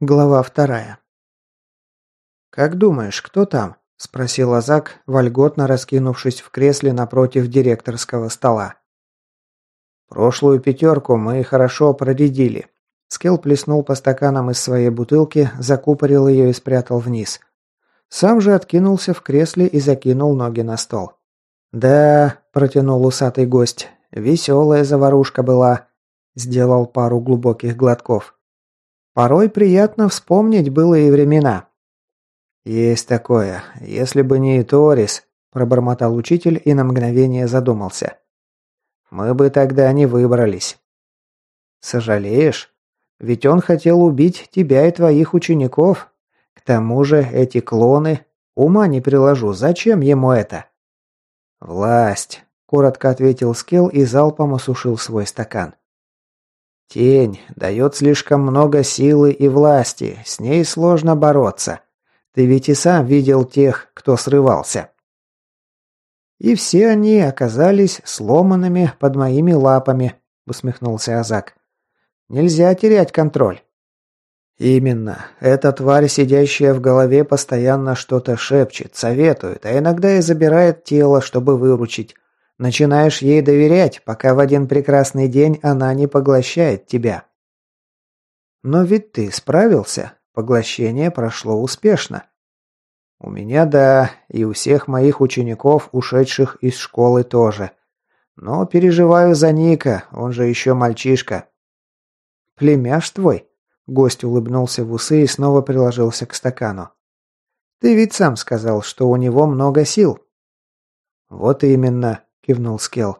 Глава вторая. «Как думаешь, кто там?» – спросил Азак, вольготно раскинувшись в кресле напротив директорского стола. «Прошлую пятерку мы хорошо проредили». Скелл плеснул по стаканам из своей бутылки, закупорил ее и спрятал вниз. Сам же откинулся в кресле и закинул ноги на стол. «Да», – протянул усатый гость, – «веселая заварушка была». Сделал пару глубоких глотков. Порой приятно вспомнить былые времена. Есть такое. Если бы не Торис, пробормотал учитель и на мгновение задумался. Мы бы тогда не выбрались. Сожалеешь? Ведь он хотел убить тебя и твоих учеников. К тому же эти клоны... Ума не приложу, зачем ему это? Власть, коротко ответил Скелл и залпом осушил свой стакан. Тень дает слишком много силы и власти, с ней сложно бороться. Ты ведь и сам видел тех, кто срывался. И все они оказались сломанными под моими лапами, усмехнулся Азак. Нельзя терять контроль. Именно. Эта тварь, сидящая в голове, постоянно что-то шепчет, советует, а иногда и забирает тело, чтобы выручить. Начинаешь ей доверять, пока в один прекрасный день она не поглощает тебя. Но ведь ты справился. Поглощение прошло успешно. У меня да, и у всех моих учеников, ушедших из школы тоже. Но переживаю за Ника, он же еще мальчишка. Племяш твой? Гость улыбнулся в усы и снова приложился к стакану. Ты ведь сам сказал, что у него много сил. Вот именно кивнул Скел.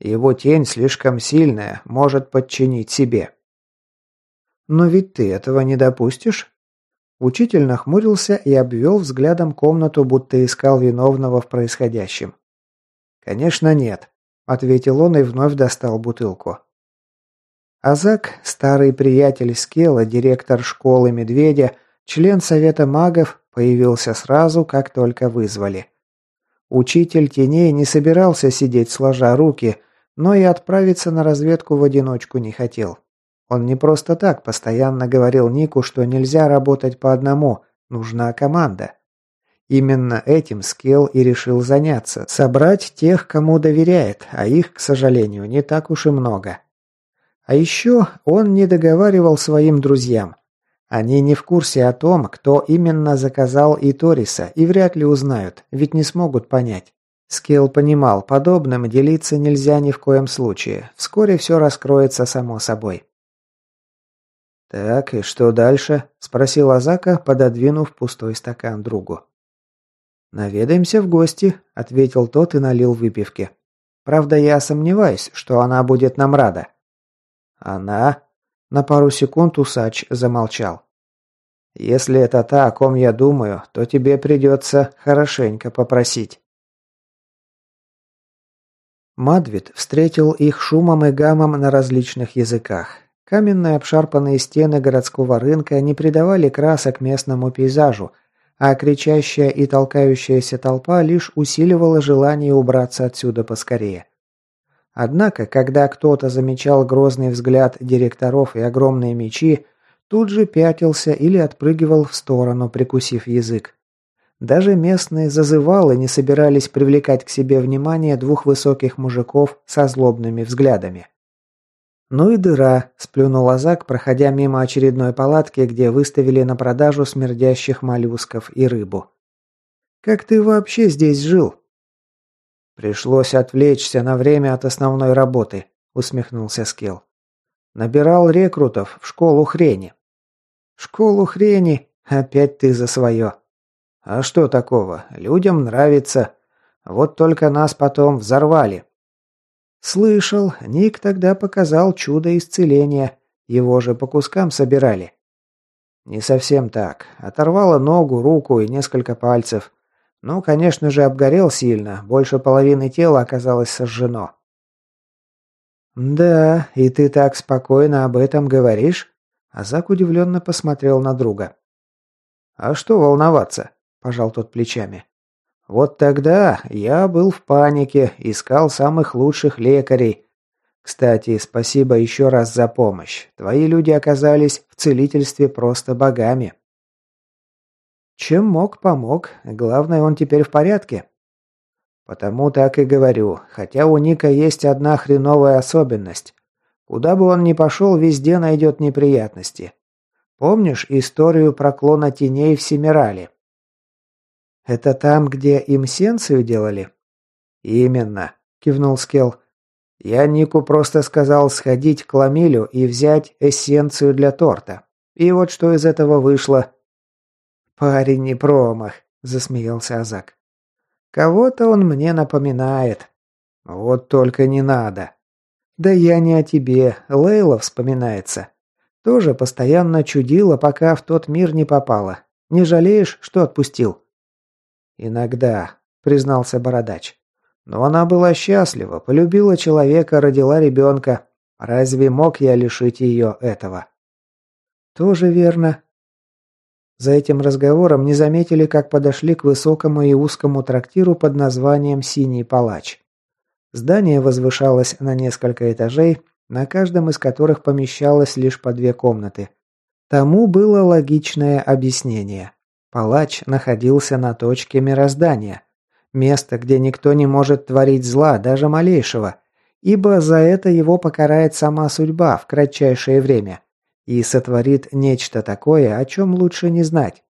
Его тень слишком сильная, может подчинить себе. Но ведь ты этого не допустишь? Учитель нахмурился и обвел взглядом комнату, будто искал виновного в происходящем. «Конечно нет», — ответил он и вновь достал бутылку. Азак, старый приятель Скела, директор школы Медведя, член Совета магов, появился сразу, как только вызвали. Учитель теней не собирался сидеть сложа руки, но и отправиться на разведку в одиночку не хотел. Он не просто так постоянно говорил Нику, что нельзя работать по одному, нужна команда. Именно этим Скелл и решил заняться, собрать тех, кому доверяет, а их, к сожалению, не так уж и много. А еще он не договаривал своим друзьям. Они не в курсе о том, кто именно заказал и Ториса, и вряд ли узнают, ведь не смогут понять. Скилл понимал, подобным делиться нельзя ни в коем случае. Вскоре все раскроется само собой. «Так, и что дальше?» – спросил Азака, пододвинув пустой стакан другу. «Наведаемся в гости», – ответил тот и налил выпивки. «Правда, я сомневаюсь, что она будет нам рада». «Она?» На пару секунд усач замолчал. «Если это та, о ком я думаю, то тебе придется хорошенько попросить». Мадвид встретил их шумом и гамом на различных языках. Каменные обшарпанные стены городского рынка не придавали красок местному пейзажу, а кричащая и толкающаяся толпа лишь усиливала желание убраться отсюда поскорее. Однако, когда кто-то замечал грозный взгляд директоров и огромные мечи, тут же пятился или отпрыгивал в сторону, прикусив язык. Даже местные зазывалы не собирались привлекать к себе внимание двух высоких мужиков со злобными взглядами. «Ну и дыра», – сплюнул Азак, проходя мимо очередной палатки, где выставили на продажу смердящих моллюсков и рыбу. «Как ты вообще здесь жил?» «Пришлось отвлечься на время от основной работы», — усмехнулся Скилл. «Набирал рекрутов в школу хрени». «Школу хрени? Опять ты за свое». «А что такого? Людям нравится. Вот только нас потом взорвали». «Слышал. Ник тогда показал чудо исцеления. Его же по кускам собирали». «Не совсем так. Оторвало ногу, руку и несколько пальцев. Ну, конечно же, обгорел сильно, больше половины тела оказалось сожжено. «Да, и ты так спокойно об этом говоришь?» Азак удивленно посмотрел на друга. «А что волноваться?» – пожал тот плечами. «Вот тогда я был в панике, искал самых лучших лекарей. Кстати, спасибо еще раз за помощь. Твои люди оказались в целительстве просто богами. Чем мог, помог. Главное, он теперь в порядке. Потому так и говорю. Хотя у Ника есть одна хреновая особенность. Куда бы он ни пошел, везде найдет неприятности. Помнишь историю про клона теней в Семирале? Это там, где им сенсию делали? Именно, кивнул Скел. Я Нику просто сказал сходить к Ламилю и взять эссенцию для торта. И вот что из этого вышло. Парень не промах, засмеялся Азак. Кого-то он мне напоминает. Вот только не надо. Да я не о тебе, Лейла вспоминается. Тоже постоянно чудила, пока в тот мир не попала. Не жалеешь, что отпустил? Иногда, признался бородач. Но она была счастлива, полюбила человека, родила ребенка. Разве мог я лишить ее этого? Тоже верно. За этим разговором не заметили, как подошли к высокому и узкому трактиру под названием «Синий палач». Здание возвышалось на несколько этажей, на каждом из которых помещалось лишь по две комнаты. Тому было логичное объяснение. Палач находился на точке мироздания – Место, где никто не может творить зла, даже малейшего, ибо за это его покарает сама судьба в кратчайшее время и сотворит нечто такое, о чем лучше не знать.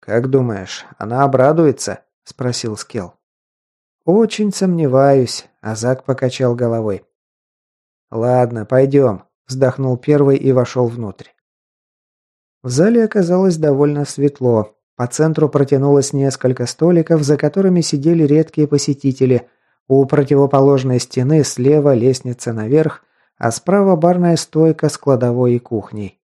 «Как думаешь, она обрадуется?» – спросил Скел. «Очень сомневаюсь», – Азак покачал головой. «Ладно, пойдем», – вздохнул первый и вошел внутрь. В зале оказалось довольно светло, по центру протянулось несколько столиков, за которыми сидели редкие посетители. У противоположной стены слева лестница наверх, а справа барная стойка с кладовой и кухней.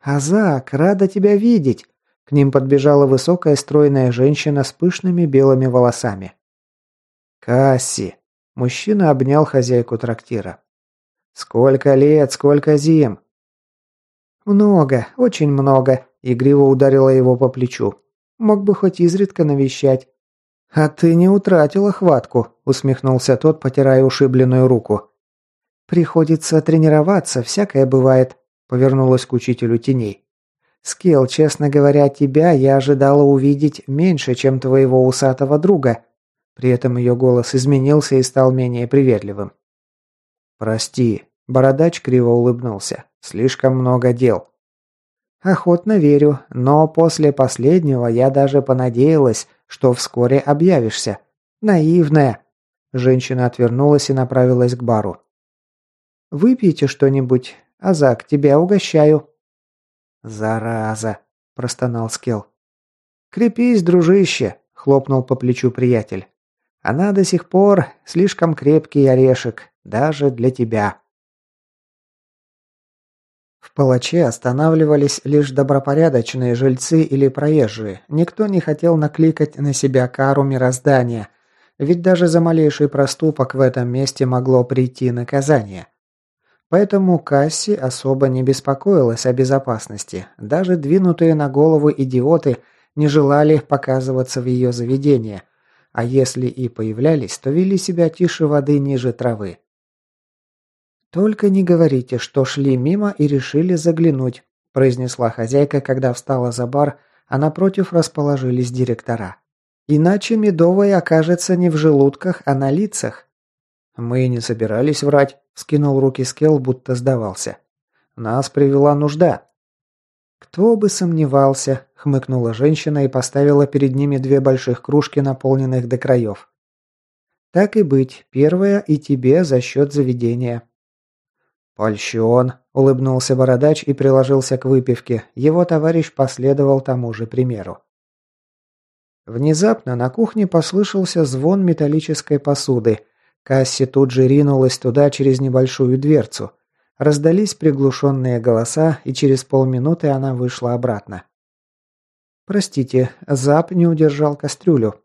«Азак, рада тебя видеть!» К ним подбежала высокая стройная женщина с пышными белыми волосами. «Касси!» Мужчина обнял хозяйку трактира. «Сколько лет, сколько зим!» «Много, очень много», Игриво ударила его по плечу. «Мог бы хоть изредка навещать». «А ты не утратила хватку», – усмехнулся тот, потирая ушибленную руку. «Приходится тренироваться, всякое бывает», – повернулась к учителю теней. «Скел, честно говоря, тебя я ожидала увидеть меньше, чем твоего усатого друга». При этом ее голос изменился и стал менее приветливым. «Прости», – бородач криво улыбнулся. «Слишком много дел». Охотно верю, но после последнего я даже понадеялась, что вскоре объявишься. Наивная. Женщина отвернулась и направилась к бару. Выпейте что-нибудь. Азак, тебя угощаю. Зараза, простонал Скел. Крепись, дружище, хлопнул по плечу приятель. Она до сих пор слишком крепкий орешек, даже для тебя. В палаче останавливались лишь добропорядочные жильцы или проезжие. Никто не хотел накликать на себя кару мироздания, ведь даже за малейший проступок в этом месте могло прийти наказание. Поэтому Касси особо не беспокоилась о безопасности. Даже двинутые на голову идиоты не желали показываться в ее заведение, а если и появлялись, то вели себя тише воды ниже травы. «Только не говорите, что шли мимо и решили заглянуть», произнесла хозяйка, когда встала за бар, а напротив расположились директора. «Иначе медовая окажется не в желудках, а на лицах». «Мы не собирались врать», – скинул руки Скелл, будто сдавался. «Нас привела нужда». «Кто бы сомневался», – хмыкнула женщина и поставила перед ними две больших кружки, наполненных до краев. «Так и быть, первая и тебе за счет заведения. «Польщен», – улыбнулся бородач и приложился к выпивке. Его товарищ последовал тому же примеру. Внезапно на кухне послышался звон металлической посуды. Касси тут же ринулась туда через небольшую дверцу. Раздались приглушенные голоса, и через полминуты она вышла обратно. «Простите, Зап не удержал кастрюлю».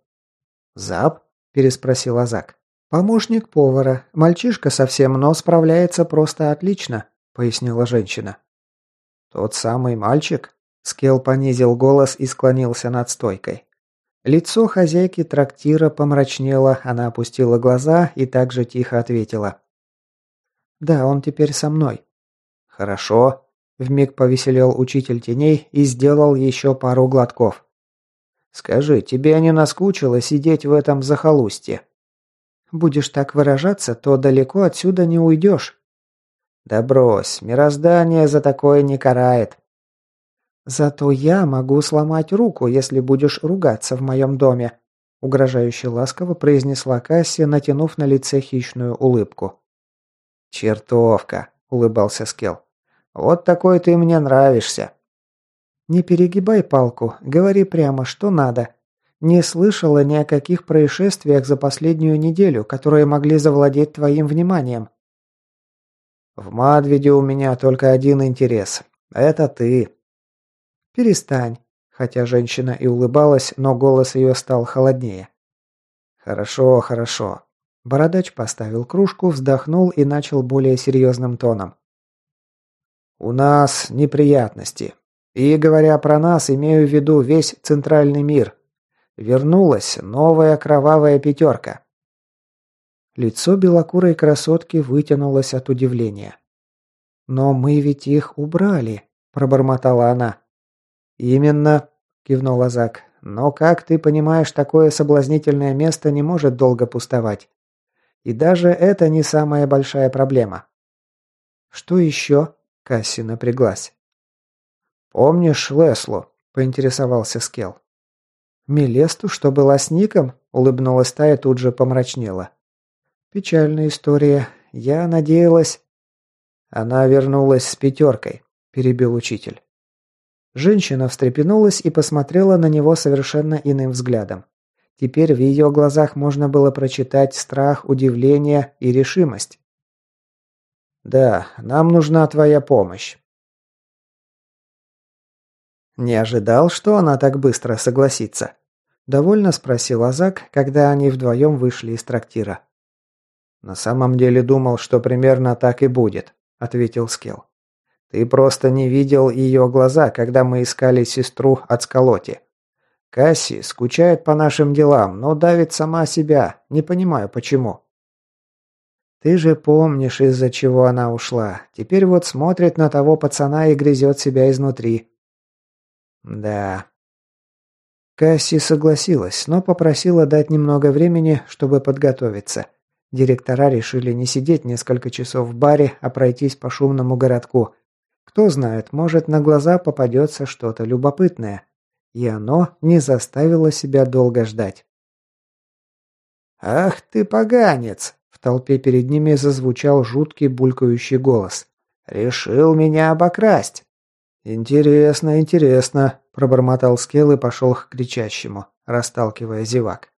«Зап?» – переспросил Азак. «Помощник повара. Мальчишка совсем, но справляется просто отлично», – пояснила женщина. «Тот самый мальчик?» Скел понизил голос и склонился над стойкой. Лицо хозяйки трактира помрачнело, она опустила глаза и также тихо ответила. Да, он теперь со мной. Хорошо. Вмиг повеселел учитель теней и сделал еще пару глотков. Скажи, тебе не наскучило сидеть в этом захолустье? Будешь так выражаться, то далеко отсюда не уйдешь. Да брось, мироздание за такое не карает. Зато я могу сломать руку, если будешь ругаться в моем доме, угрожающе ласково произнесла Касси, натянув на лице хищную улыбку. Чертовка, улыбался Скел. Вот такой ты мне нравишься. Не перегибай палку, говори прямо, что надо. Не слышала ни о каких происшествиях за последнюю неделю, которые могли завладеть твоим вниманием. В Мадвиде у меня только один интерес. Это ты. Перестань. Хотя женщина и улыбалась, но голос ее стал холоднее. Хорошо, хорошо. Бородач поставил кружку, вздохнул и начал более серьезным тоном. У нас неприятности. И говоря про нас, имею в виду весь центральный мир. Вернулась новая кровавая пятерка. Лицо белокурой красотки вытянулось от удивления. «Но мы ведь их убрали», – пробормотала она. «Именно», – кивнул Азак. «Но, как ты понимаешь, такое соблазнительное место не может долго пустовать. И даже это не самая большая проблема». «Что еще?» – Касси напряглась. «Помнишь Леслу?» – поинтересовался Скел. «Мелесту, что была с Ником?» – улыбнулась та и тут же помрачнела. «Печальная история. Я надеялась...» «Она вернулась с пятеркой», – перебил учитель. Женщина встрепенулась и посмотрела на него совершенно иным взглядом. Теперь в ее глазах можно было прочитать страх, удивление и решимость. «Да, нам нужна твоя помощь. Не ожидал, что она так быстро согласится. Довольно спросил Азак, когда они вдвоем вышли из трактира. На самом деле думал, что примерно так и будет, ответил Скел. Ты просто не видел ее глаза, когда мы искали сестру от Сколоти. Касси скучает по нашим делам, но давит сама себя. Не понимаю, почему. Ты же помнишь, из-за чего она ушла. Теперь вот смотрит на того пацана и грызет себя изнутри. Да. Касси согласилась, но попросила дать немного времени, чтобы подготовиться. Директора решили не сидеть несколько часов в баре, а пройтись по шумному городку. Кто знает, может на глаза попадется что-то любопытное. И оно не заставило себя долго ждать. «Ах ты поганец!» В толпе перед ними зазвучал жуткий булькающий голос. «Решил меня обокрасть!» «Интересно, интересно», – пробормотал Скел и пошел к кричащему, расталкивая зевак.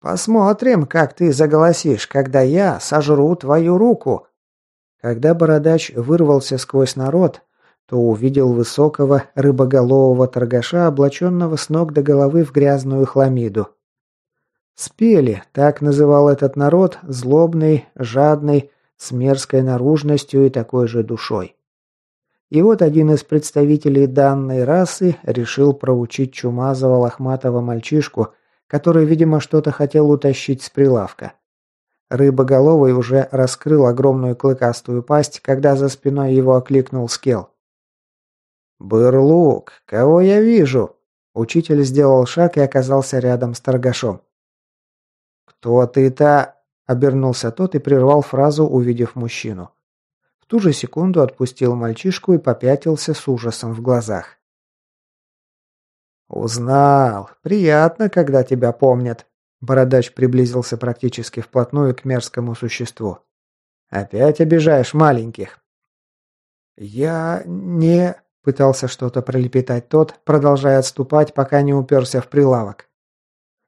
«Посмотрим, как ты заголосишь, когда я сожру твою руку». Когда бородач вырвался сквозь народ, то увидел высокого рыбоголового торгаша, облаченного с ног до головы в грязную хламиду. Спели, так называл этот народ, злобный, жадный, с мерзкой наружностью и такой же душой. И вот один из представителей данной расы решил проучить чумазого лохматого мальчишку, который, видимо, что-то хотел утащить с прилавка. Рыбоголовый уже раскрыл огромную клыкастую пасть, когда за спиной его окликнул Скел. «Бырлук, кого я вижу?» Учитель сделал шаг и оказался рядом с торгашом. «Кто ты-то?» – обернулся тот и прервал фразу, увидев мужчину ту же секунду отпустил мальчишку и попятился с ужасом в глазах. «Узнал. Приятно, когда тебя помнят». Бородач приблизился практически вплотную к мерзкому существу. «Опять обижаешь маленьких?» «Я не...» – пытался что-то пролепетать тот, продолжая отступать, пока не уперся в прилавок.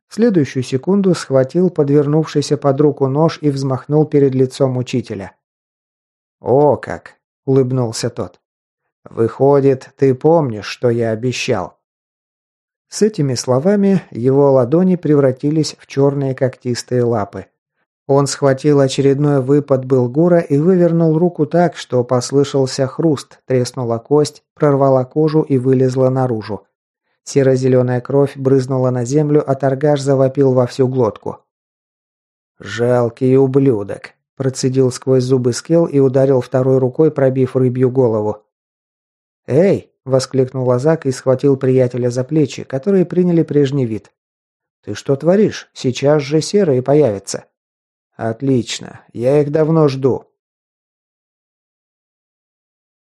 В следующую секунду схватил подвернувшийся под руку нож и взмахнул перед лицом учителя. «О как!» – улыбнулся тот. «Выходит, ты помнишь, что я обещал?» С этими словами его ладони превратились в черные когтистые лапы. Он схватил очередной выпад Былгура и вывернул руку так, что послышался хруст, треснула кость, прорвала кожу и вылезла наружу. Серо-зеленая кровь брызнула на землю, а торгаш завопил во всю глотку. «Жалкий ублюдок. процедил сквозь зубы Скел и ударил второй рукой, пробив рыбью голову. «Эй!» – воскликнул Лазак и схватил приятеля за плечи, которые приняли прежний вид. «Ты что творишь? Сейчас же серые появятся». «Отлично. Я их давно жду».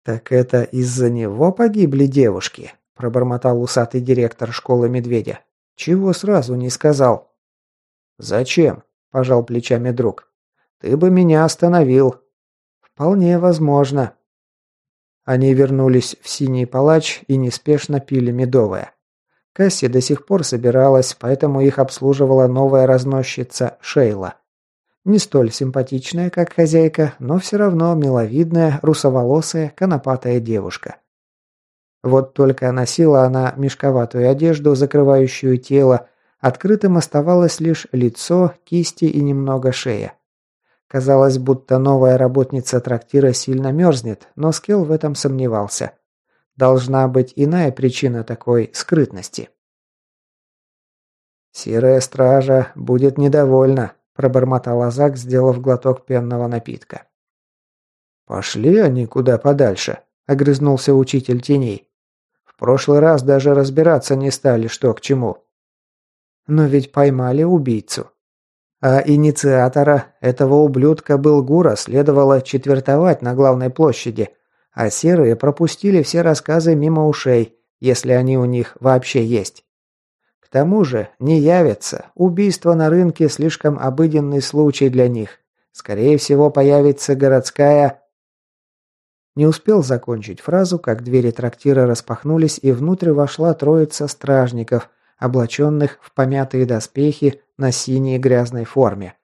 «Так это из-за него погибли девушки?» – пробормотал усатый директор школы Медведя. «Чего сразу не сказал?» «Зачем?» – пожал плечами друг. Ты бы меня остановил. Вполне возможно. Они вернулись в синий палач и неспешно пили медовое. Касси до сих пор собиралась, поэтому их обслуживала новая разносчица Шейла. Не столь симпатичная, как хозяйка, но все равно миловидная, русоволосая, конопатая девушка. Вот только носила она мешковатую одежду, закрывающую тело, открытым оставалось лишь лицо, кисти и немного шея. Казалось, будто новая работница трактира сильно мерзнет, но Скелл в этом сомневался. Должна быть иная причина такой скрытности. «Серая стража будет недовольна», – пробормотал Азак, сделав глоток пенного напитка. «Пошли они куда подальше», – огрызнулся учитель теней. «В прошлый раз даже разбираться не стали, что к чему». «Но ведь поймали убийцу», а инициатора этого ублюдка был Гура следовало четвертовать на главной площади, а серые пропустили все рассказы мимо ушей, если они у них вообще есть. К тому же не явятся, убийство на рынке слишком обыденный случай для них. Скорее всего появится городская... Не успел закончить фразу, как двери трактира распахнулись и внутрь вошла троица стражников, облаченных в помятые доспехи на синей грязной форме.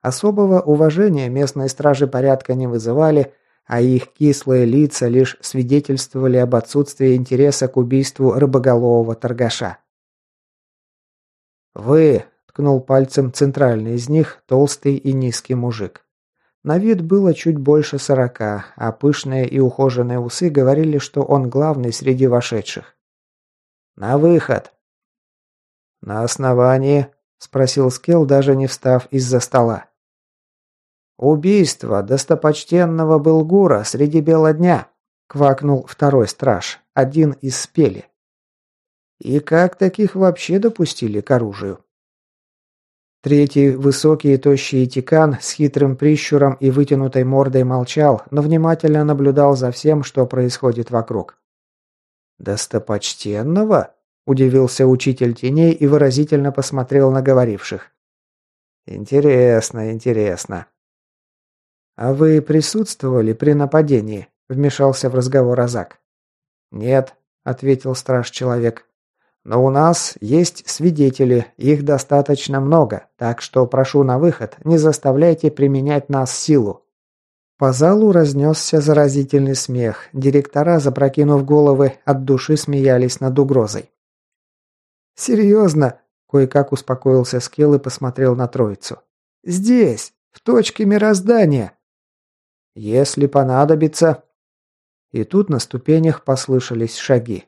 Особого уважения местные стражи порядка не вызывали, а их кислые лица лишь свидетельствовали об отсутствии интереса к убийству рыбоголового торгаша. «Вы!» – ткнул пальцем центральный из них, толстый и низкий мужик. На вид было чуть больше сорока, а пышные и ухоженные усы говорили, что он главный среди вошедших. «На выход!» «На основании?» – спросил Скелл, даже не встав из-за стола. «Убийство достопочтенного Белгура среди бела дня», – квакнул второй страж, один из спели. «И как таких вообще допустили к оружию?» Третий, высокий и тощий тикан с хитрым прищуром и вытянутой мордой молчал, но внимательно наблюдал за всем, что происходит вокруг. «Достопочтенного?» Удивился учитель теней и выразительно посмотрел на говоривших. «Интересно, интересно». «А вы присутствовали при нападении?» – вмешался в разговор Азак. «Нет», – ответил страж-человек. «Но у нас есть свидетели, их достаточно много, так что прошу на выход, не заставляйте применять нас силу». По залу разнесся заразительный смех. Директора, запрокинув головы, от души смеялись над угрозой. «Серьезно?» – кое-как успокоился Скелл и посмотрел на троицу. «Здесь, в точке мироздания». «Если понадобится...» И тут на ступенях послышались шаги.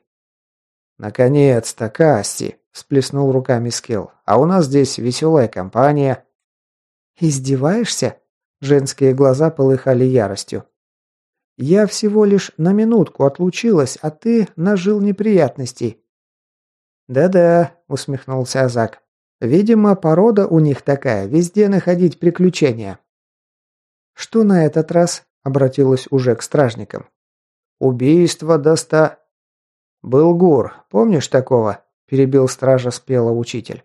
«Наконец-то, Касти!» – всплеснул руками Скелл. «А у нас здесь веселая компания». «Издеваешься?» – женские глаза полыхали яростью. «Я всего лишь на минутку отлучилась, а ты нажил неприятностей. «Да-да», – усмехнулся Азак. «Видимо, порода у них такая, везде находить приключения». «Что на этот раз?» – обратилась уже к стражникам. «Убийство доста...» «Был Гур, помнишь такого?» – перебил стража спело учитель.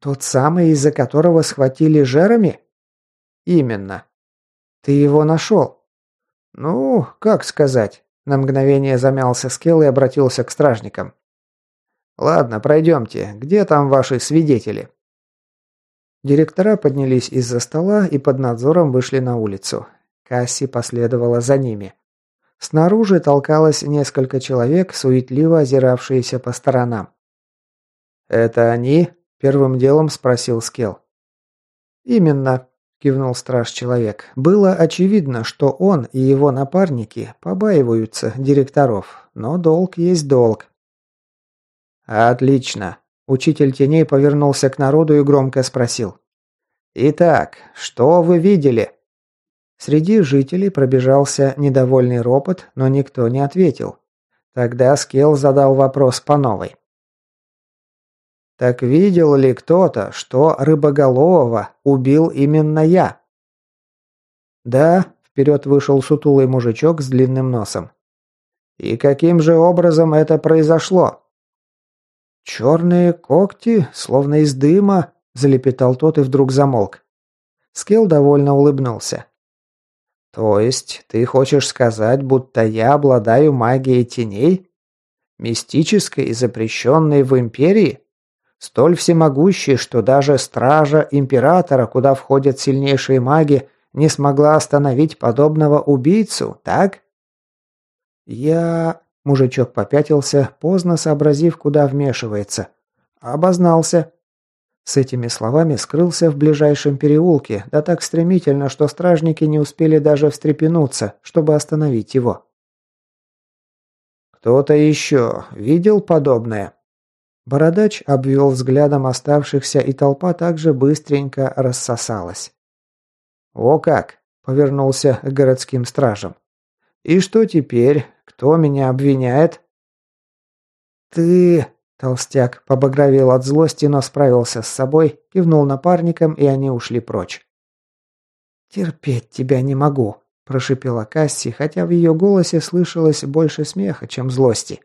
«Тот самый, из-за которого схватили жерами?» «Именно». «Ты его нашел?» «Ну, как сказать?» На мгновение замялся Скелл и обратился к стражникам. «Ладно, пройдемте. Где там ваши свидетели?» Директора поднялись из-за стола и под надзором вышли на улицу. Касси последовала за ними. Снаружи толкалось несколько человек, суетливо озиравшиеся по сторонам. «Это они?» – первым делом спросил Скел. «Именно», – кивнул страж-человек. «Было очевидно, что он и его напарники побаиваются директоров, но долг есть долг. «Отлично!» Учитель теней повернулся к народу и громко спросил. Итак, что вы видели?» Среди жителей пробежался недовольный ропот, но никто не ответил. Тогда Скилл задал вопрос по новой. «Так видел ли кто-то, что Рыбоголового убил именно я?» «Да», — вперед вышел сутулый мужичок с длинным носом. «И каким же образом это произошло?» «Черные когти, словно из дыма», — залепетал тот и вдруг замолк. Скилл довольно улыбнулся. «То есть ты хочешь сказать, будто я обладаю магией теней? Мистической и запрещенной в Империи? Столь всемогущей, что даже стража Императора, куда входят сильнейшие маги, не смогла остановить подобного убийцу, так?» «Я...» – мужичок попятился, поздно сообразив, куда вмешивается. «Обознался». С этими словами скрылся в ближайшем переулке, да так стремительно, что стражники не успели даже встрепенуться, чтобы остановить его. «Кто-то еще видел подобное?» Бородач обвел взглядом оставшихся, и толпа также быстренько рассосалась. «О как!» – повернулся к городским стражам. «И что теперь? Кто меня обвиняет?» «Ты...» Толстяк побагровел от злости, но справился с собой, кивнул напарникам, и они ушли прочь. «Терпеть тебя не могу», – прошипела Касси, хотя в ее голосе слышалось больше смеха, чем злости.